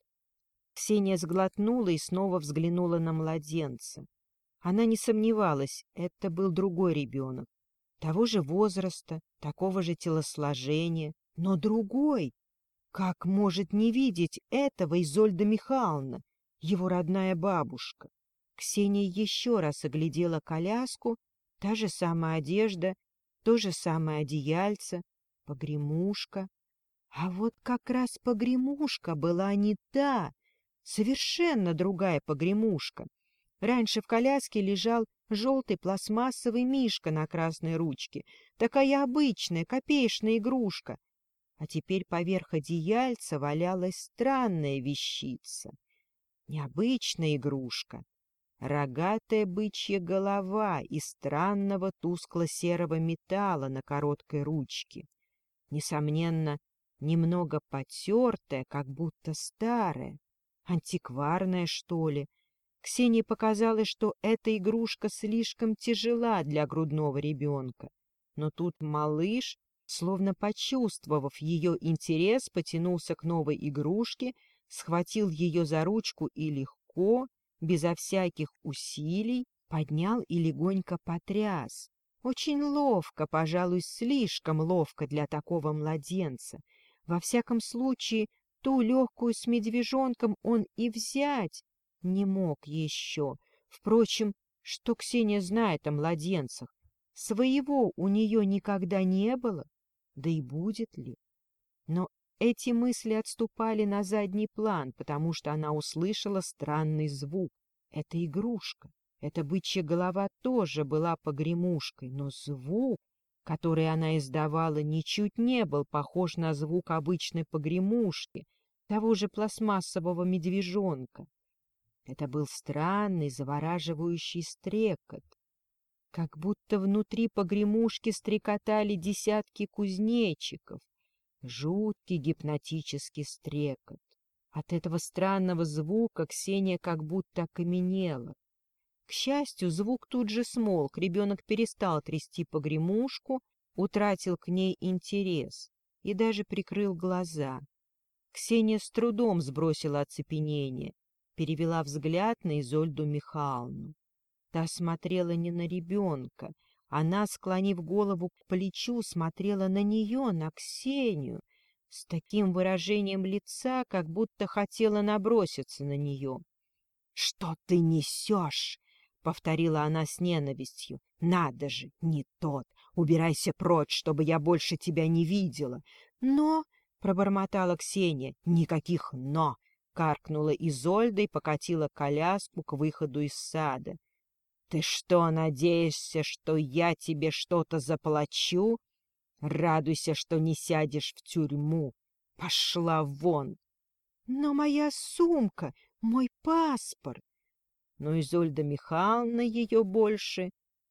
Speaker 1: Ксения сглотнула и снова взглянула на младенца. Она не сомневалась, это был другой ребенок, того же возраста, такого же телосложения, но другой. Как может не видеть этого Изольда Михайловна, его родная бабушка? Ксения еще раз оглядела коляску, та же самая одежда, то же самое одеяльце, погремушка. А вот как раз погремушка была не та, совершенно другая погремушка. Раньше в коляске лежал желтый пластмассовый мишка на красной ручке, такая обычная, копеечная игрушка. А теперь поверх одеяльца валялась странная вещица. Необычная игрушка. Рогатая бычья голова из странного тускло-серого металла на короткой ручке. Несомненно, немного потертая, как будто старая, антикварная, что ли, Ксении показалось, что эта игрушка слишком тяжела для грудного ребенка. Но тут малыш, словно почувствовав ее интерес, потянулся к новой игрушке, схватил ее за ручку и легко, безо всяких усилий, поднял и легонько потряс. Очень ловко, пожалуй, слишком ловко для такого младенца. Во всяком случае, ту легкую с медвежонком он и взять не мог еще. Впрочем, что Ксения знает о младенцах? Своего у нее никогда не было, да и будет ли. Но эти мысли отступали на задний план, потому что она услышала странный звук. Это игрушка. Эта бычья голова тоже была погремушкой, но звук, который она издавала, ничуть не был похож на звук обычной погремушки, того же пластмассового медвежонка. Это был странный, завораживающий стрекот, как будто внутри погремушки стрекотали десятки кузнечиков. Жуткий гипнотический стрекот. От этого странного звука Ксения как будто окаменела. К счастью, звук тут же смолк, ребенок перестал трясти погремушку, утратил к ней интерес и даже прикрыл глаза. Ксения с трудом сбросила оцепенение, перевела взгляд на Изольду Михайловну. Та смотрела не на ребенка. Она, склонив голову к плечу, смотрела на нее, на Ксению, с таким выражением лица, как будто хотела наброситься на нее. — Что ты несешь? — повторила она с ненавистью. — Надо же, не тот. Убирайся прочь, чтобы я больше тебя не видела. Но, — пробормотала Ксения, — никаких «но». Каркнула Изольда и покатила коляску к выходу из сада. — Ты что, надеешься, что я тебе что-то заплачу? Радуйся, что не сядешь в тюрьму. Пошла вон! — Но моя сумка, мой паспорт! Но Изольда Михайловна ее больше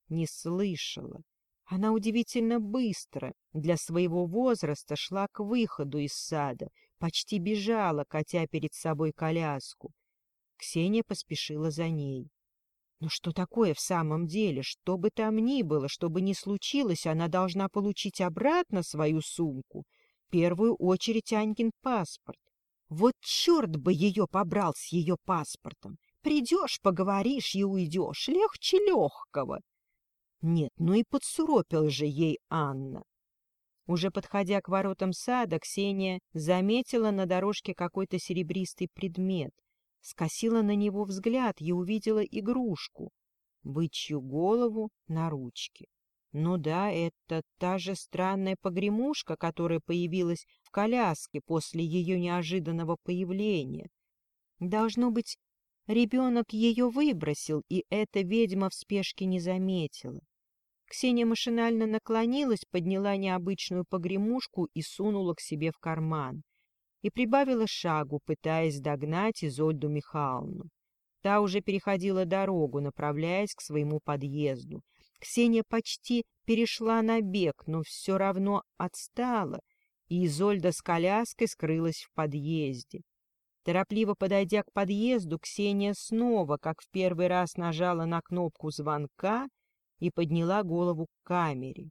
Speaker 1: не слышала. Она удивительно быстро для своего возраста шла к выходу из сада, почти бежала, катя перед собой коляску. Ксения поспешила за ней. Но что такое в самом деле? Что бы там ни было, что бы ни случилось, она должна получить обратно свою сумку. В первую очередь Анькин паспорт. Вот черт бы ее побрал с ее паспортом! Придешь, поговоришь и уйдешь. Легче легкого. Нет, ну и подсуропил же ей Анна. Уже подходя к воротам сада, Ксения заметила на дорожке какой-то серебристый предмет, скосила на него взгляд и увидела игрушку, бычью голову на ручке. Ну да, это та же странная погремушка, которая появилась в коляске после ее неожиданного появления. Должно быть, ребенок ее выбросил, и эта ведьма в спешке не заметила. Ксения машинально наклонилась, подняла необычную погремушку и сунула к себе в карман. И прибавила шагу, пытаясь догнать Изольду Михайловну. Та уже переходила дорогу, направляясь к своему подъезду. Ксения почти перешла на бег, но все равно отстала, и Изольда с коляской скрылась в подъезде. Торопливо подойдя к подъезду, Ксения снова, как в первый раз, нажала на кнопку звонка и подняла голову к камере.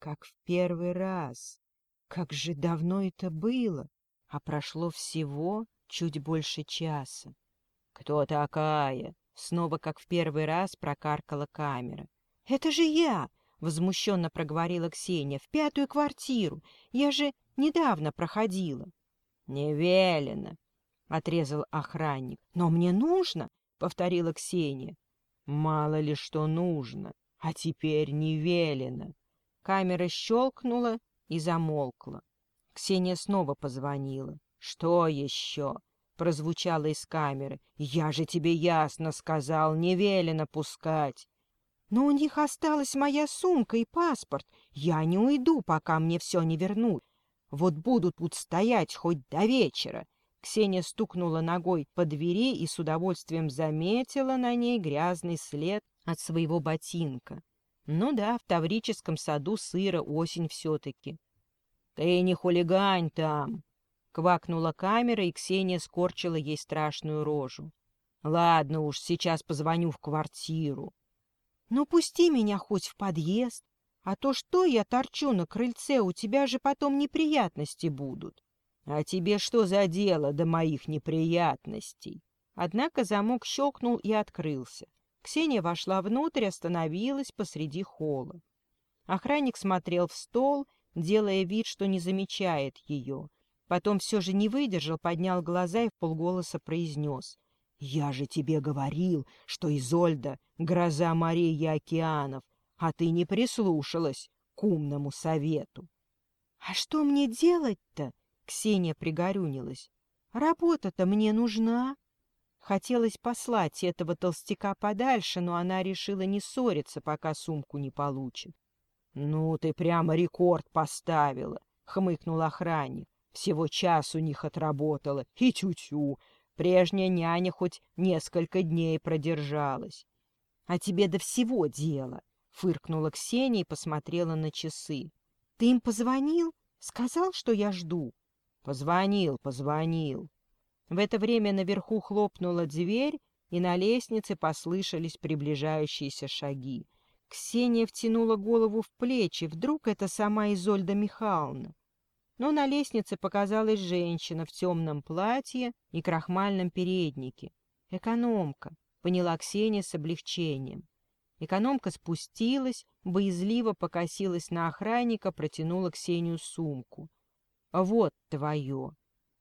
Speaker 1: Как в первый раз! Как же давно это было! А прошло всего чуть больше часа. «Кто такая?» Снова, как в первый раз, прокаркала камера. «Это же я!» — возмущенно проговорила Ксения. «В пятую квартиру! Я же недавно проходила!» «Не велено!» — отрезал охранник. «Но мне нужно!» — повторила Ксения. «Мало ли что нужно, а теперь не велено!» Камера щелкнула и замолкла. Ксения снова позвонила. «Что еще?» — прозвучало из камеры. «Я же тебе ясно сказал, не велено пускать!» Но у них осталась моя сумка и паспорт. Я не уйду, пока мне все не вернут. Вот будут тут стоять хоть до вечера. Ксения стукнула ногой по двери и с удовольствием заметила на ней грязный след от своего ботинка. Ну да, в Таврическом саду сыро осень все-таки. — Ты не хулигань там! — квакнула камера, и Ксения скорчила ей страшную рожу. — Ладно уж, сейчас позвоню в квартиру. Ну, пусти меня хоть в подъезд, а то что я торчу на крыльце, у тебя же потом неприятности будут. А тебе что за дело до моих неприятностей? Однако замок щелкнул и открылся. Ксения вошла внутрь, остановилась посреди холла. Охранник смотрел в стол, делая вид, что не замечает ее. Потом все же не выдержал, поднял глаза и в полголоса произнес. Я же тебе говорил, что Изольда — гроза морей и океанов, а ты не прислушалась к умному совету. — А что мне делать-то? — Ксения пригорюнилась. — Работа-то мне нужна. Хотелось послать этого толстяка подальше, но она решила не ссориться, пока сумку не получит. — Ну, ты прямо рекорд поставила, — хмыкнул охранник. Всего час у них отработала, и тю-тю, Прежняя няня хоть несколько дней продержалась. — А тебе до всего дела, — фыркнула Ксения и посмотрела на часы. — Ты им позвонил? Сказал, что я жду? — Позвонил, позвонил. В это время наверху хлопнула дверь, и на лестнице послышались приближающиеся шаги. Ксения втянула голову в плечи. Вдруг это сама Изольда Михайловна? но на лестнице показалась женщина в темном платье и крахмальном переднике. «Экономка», — поняла Ксения с облегчением. Экономка спустилась, боязливо покосилась на охранника, протянула Ксению сумку. «Вот твое!»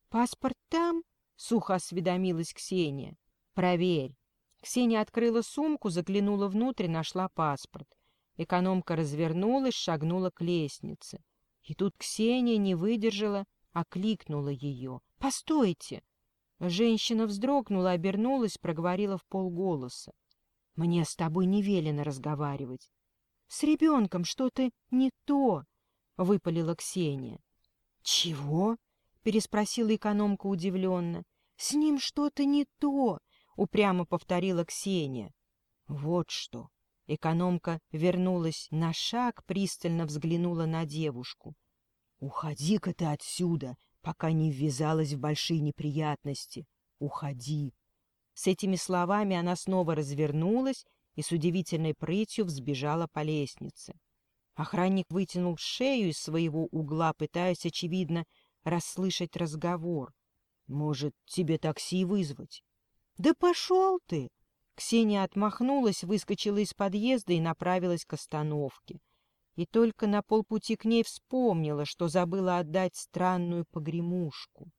Speaker 1: «Паспорт там?» — сухо осведомилась Ксения. «Проверь». Ксения открыла сумку, заглянула внутрь, нашла паспорт. Экономка развернулась, шагнула к лестнице. И тут Ксения не выдержала, окликнула ее. «Постойте!» Женщина вздрогнула, обернулась, проговорила в полголоса. «Мне с тобой не велено разговаривать». «С ребенком что-то не то», — выпалила Ксения. «Чего?» — переспросила экономка удивленно. «С ним что-то не то», — упрямо повторила Ксения. «Вот что!» Экономка вернулась на шаг, пристально взглянула на девушку. «Уходи-ка ты отсюда, пока не ввязалась в большие неприятности. Уходи!» С этими словами она снова развернулась и с удивительной прытью взбежала по лестнице. Охранник вытянул шею из своего угла, пытаясь, очевидно, расслышать разговор. «Может, тебе такси вызвать?» «Да пошел ты!» Ксения отмахнулась, выскочила из подъезда и направилась к остановке. И только на полпути к ней вспомнила, что забыла отдать странную погремушку.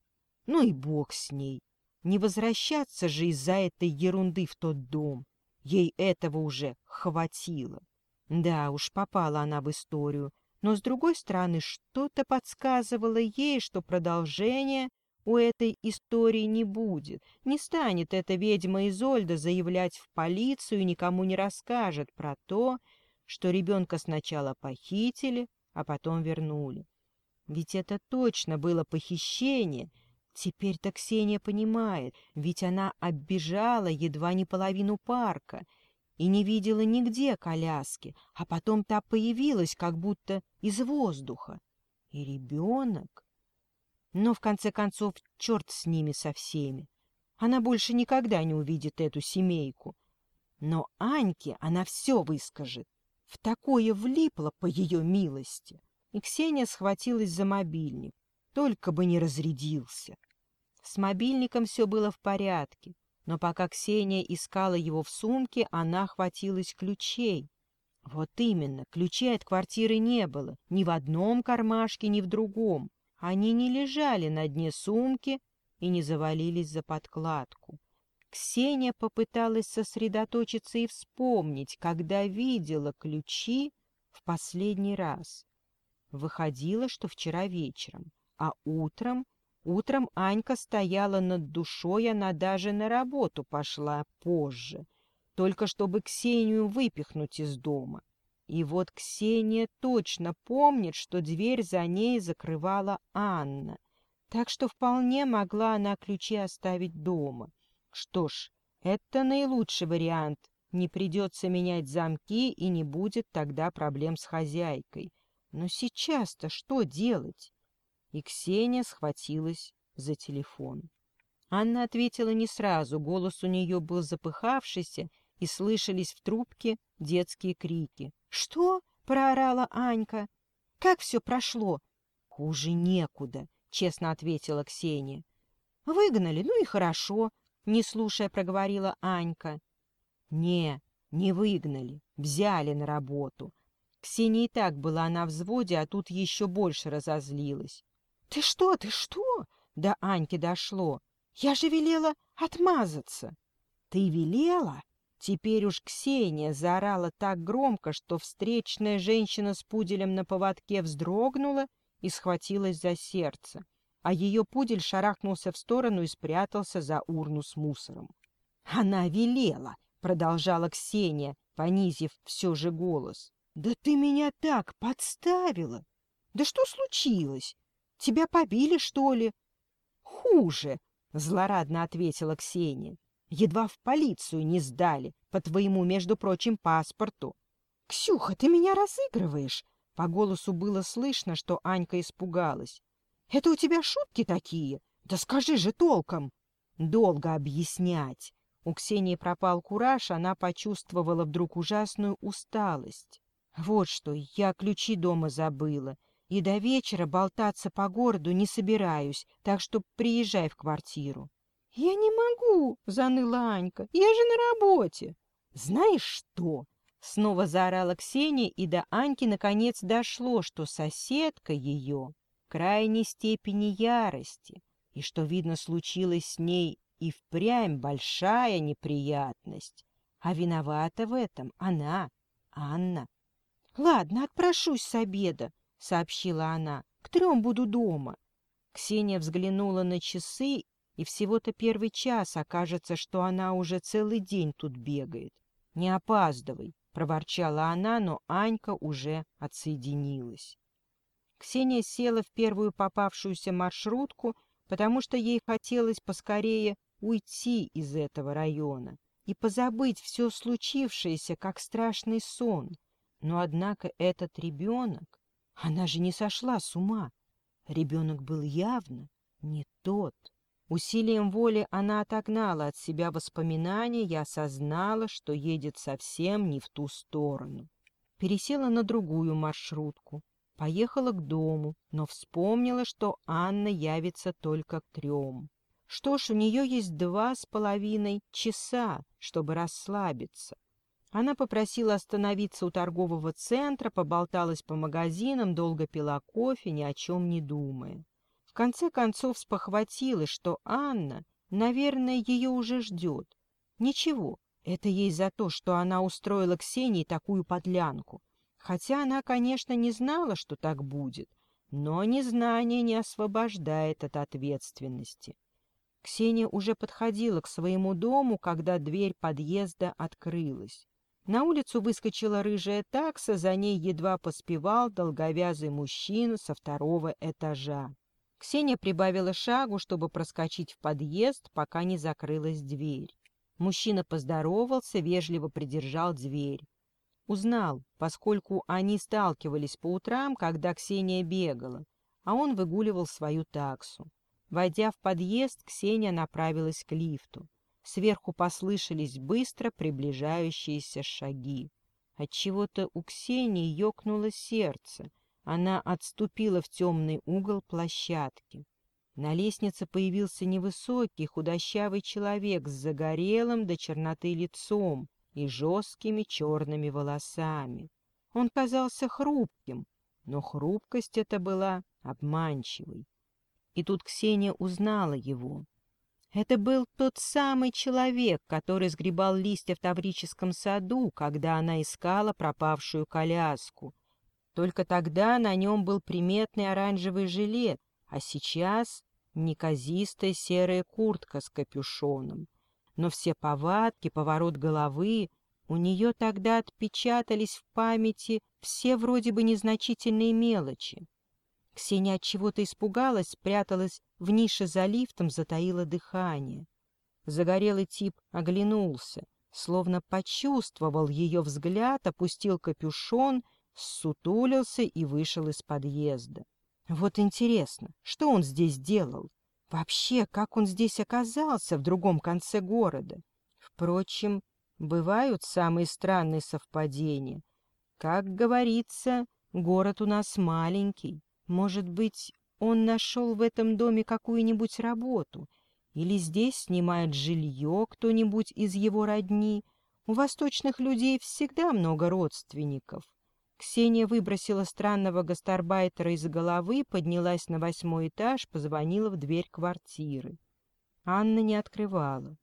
Speaker 1: Ну и бог с ней. Не возвращаться же из-за этой ерунды в тот дом. Ей этого уже хватило. Да уж, попала она в историю. Но, с другой стороны, что-то подсказывало ей, что продолжение у этой истории не будет. Не станет эта ведьма Изольда заявлять в полицию и никому не расскажет про то, что ребенка сначала похитили, а потом вернули. Ведь это точно было похищение. Теперь-то Ксения понимает, ведь она оббежала едва не половину парка и не видела нигде коляски, а потом та появилась как будто из воздуха. И ребенок... Но, в конце концов, черт с ними со всеми. Она больше никогда не увидит эту семейку. Но Аньке она все выскажет. В такое влипло по ее милости. И Ксения схватилась за мобильник. Только бы не разрядился. С мобильником все было в порядке. Но пока Ксения искала его в сумке, она хватилась ключей. Вот именно, ключей от квартиры не было. Ни в одном кармашке, ни в другом. Они не лежали на дне сумки и не завалились за подкладку. Ксения попыталась сосредоточиться и вспомнить, когда видела ключи в последний раз. Выходило, что вчера вечером, а утром... Утром Анька стояла над душой, она даже на работу пошла позже, только чтобы Ксению выпихнуть из дома. И вот Ксения точно помнит, что дверь за ней закрывала Анна, так что вполне могла она ключи оставить дома. Что ж, это наилучший вариант. Не придется менять замки и не будет тогда проблем с хозяйкой. Но сейчас-то что делать? И Ксения схватилась за телефон. Анна ответила не сразу, голос у нее был запыхавшийся, и слышались в трубке детские крики. «Что?» — проорала Анька. «Как все прошло?» «Хуже некуда», — честно ответила Ксения. «Выгнали, ну и хорошо», — не слушая проговорила Анька. «Не, не выгнали, взяли на работу». Ксения и так была на взводе, а тут еще больше разозлилась. «Ты что, ты что?» — до Аньки дошло. «Я же велела отмазаться». «Ты велела?» Теперь уж Ксения заорала так громко, что встречная женщина с пуделем на поводке вздрогнула и схватилась за сердце, а ее пудель шарахнулся в сторону и спрятался за урну с мусором. «Она велела!» — продолжала Ксения, понизив все же голос. «Да ты меня так подставила! Да что случилось? Тебя побили, что ли?» «Хуже!» — злорадно ответила Ксения. Едва в полицию не сдали, по твоему, между прочим, паспорту. — Ксюха, ты меня разыгрываешь? По голосу было слышно, что Анька испугалась. — Это у тебя шутки такие? Да скажи же толком! — Долго объяснять. У Ксении пропал кураж, она почувствовала вдруг ужасную усталость. Вот что, я ключи дома забыла. и до вечера болтаться по городу не собираюсь, так что приезжай в квартиру. — Я не могу, — заныла Анька, — я же на работе. — Знаешь что? — снова заорала Ксения, и до Аньки наконец дошло, что соседка ее в крайней степени ярости, и что, видно, случилось с ней и впрямь большая неприятность. А виновата в этом она, Анна. — Ладно, отпрошусь с обеда, — сообщила она. — К трем буду дома. Ксения взглянула на часы, и всего-то первый час окажется, что она уже целый день тут бегает. — Не опаздывай, — проворчала она, но Анька уже отсоединилась. Ксения села в первую попавшуюся маршрутку, потому что ей хотелось поскорее уйти из этого района и позабыть все случившееся, как страшный сон. Но, однако, этот ребенок, она же не сошла с ума. Ребенок был явно не тот. Усилием воли она отогнала от себя воспоминания и осознала, что едет совсем не в ту сторону. Пересела на другую маршрутку, поехала к дому, но вспомнила, что Анна явится только к трем. Что ж, у нее есть два с половиной часа, чтобы расслабиться. Она попросила остановиться у торгового центра, поболталась по магазинам, долго пила кофе, ни о чем не думая. Конце концов спохватилась, что Анна, наверное, ее уже ждет. Ничего, это ей за то, что она устроила Ксении такую подлянку. Хотя она, конечно, не знала, что так будет, но незнание не освобождает от ответственности. Ксения уже подходила к своему дому, когда дверь подъезда открылась. На улицу выскочила рыжая такса, за ней едва поспевал долговязый мужчина со второго этажа. Ксения прибавила шагу, чтобы проскочить в подъезд, пока не закрылась дверь. Мужчина поздоровался, вежливо придержал дверь. Узнал, поскольку они сталкивались по утрам, когда Ксения бегала, а он выгуливал свою таксу. Войдя в подъезд, Ксения направилась к лифту. Сверху послышались быстро приближающиеся шаги. Отчего-то у Ксении ёкнуло сердце. Она отступила в темный угол площадки. На лестнице появился невысокий худощавый человек с загорелым до черноты лицом и жесткими черными волосами. Он казался хрупким, но хрупкость эта была обманчивой. И тут Ксения узнала его. Это был тот самый человек, который сгребал листья в Таврическом саду, когда она искала пропавшую коляску. Только тогда на нем был приметный оранжевый жилет, а сейчас неказистая серая куртка с капюшоном. Но все повадки, поворот головы, у нее тогда отпечатались в памяти все вроде бы незначительные мелочи. Ксения от чего-то испугалась, спряталась в нише за лифтом, затаила дыхание. Загорелый тип оглянулся, словно почувствовал ее взгляд, опустил капюшон, сутулился и вышел из подъезда. Вот интересно, что он здесь делал? Вообще, как он здесь оказался в другом конце города? Впрочем, бывают самые странные совпадения. Как говорится, город у нас маленький. Может быть, он нашел в этом доме какую-нибудь работу, или здесь снимает жилье кто-нибудь из его родни. У восточных людей всегда много родственников. Ксения выбросила странного гастарбайтера из головы, поднялась на восьмой этаж, позвонила в дверь квартиры. Анна не открывала.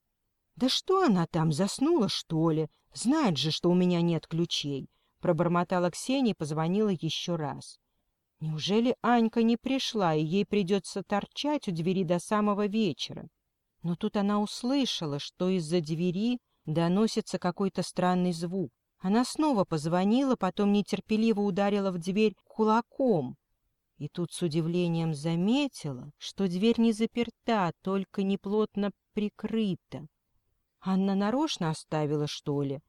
Speaker 1: «Да что она там, заснула, что ли? Знает же, что у меня нет ключей!» Пробормотала Ксения и позвонила еще раз. Неужели Анька не пришла, и ей придется торчать у двери до самого вечера? Но тут она услышала, что из-за двери доносится какой-то странный звук. Она снова позвонила, потом нетерпеливо ударила в дверь кулаком. И тут с удивлением заметила, что дверь не заперта, только неплотно прикрыта. Анна нарочно оставила, что ли?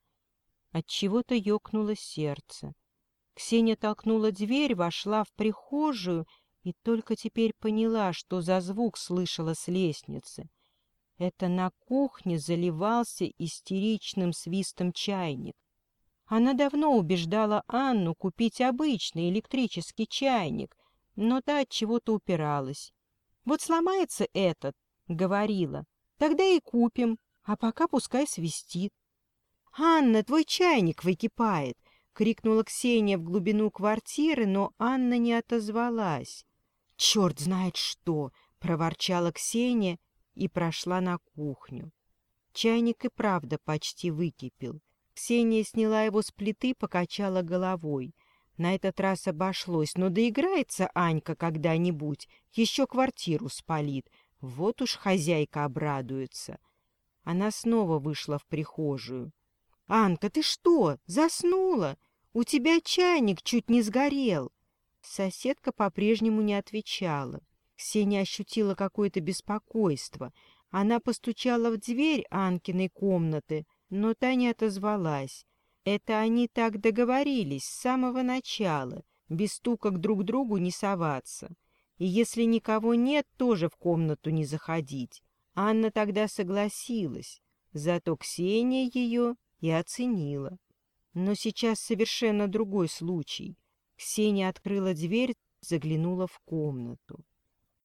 Speaker 1: Отчего-то ёкнуло сердце. Ксения толкнула дверь, вошла в прихожую и только теперь поняла, что за звук слышала с лестницы. Это на кухне заливался истеричным свистом чайник. Она давно убеждала Анну купить обычный электрический чайник, но та от чего-то упиралась. «Вот сломается этот», — говорила, — «тогда и купим, а пока пускай свистит». «Анна, твой чайник выкипает!» — крикнула Ксения в глубину квартиры, но Анна не отозвалась. «Черт знает что!» — проворчала Ксения и прошла на кухню. Чайник и правда почти выкипел. Ксения сняла его с плиты, покачала головой. На этот раз обошлось, но доиграется Анька когда-нибудь, еще квартиру спалит. Вот уж хозяйка обрадуется. Она снова вышла в прихожую. — Анка, ты что, заснула? У тебя чайник чуть не сгорел. Соседка по-прежнему не отвечала. Ксения ощутила какое-то беспокойство. Она постучала в дверь Анкиной комнаты, но та не отозвалась. Это они так договорились с самого начала, без стука к друг другу не соваться. И если никого нет, тоже в комнату не заходить. Анна тогда согласилась, зато Ксения ее и оценила. Но сейчас совершенно другой случай. Ксения открыла дверь, заглянула в комнату.